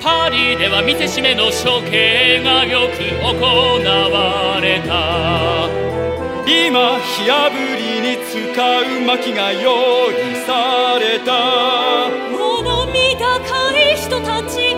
パリでは見せしめの処刑がよく行われた。今火あぶりに使う薪が用意された。物見高い人たち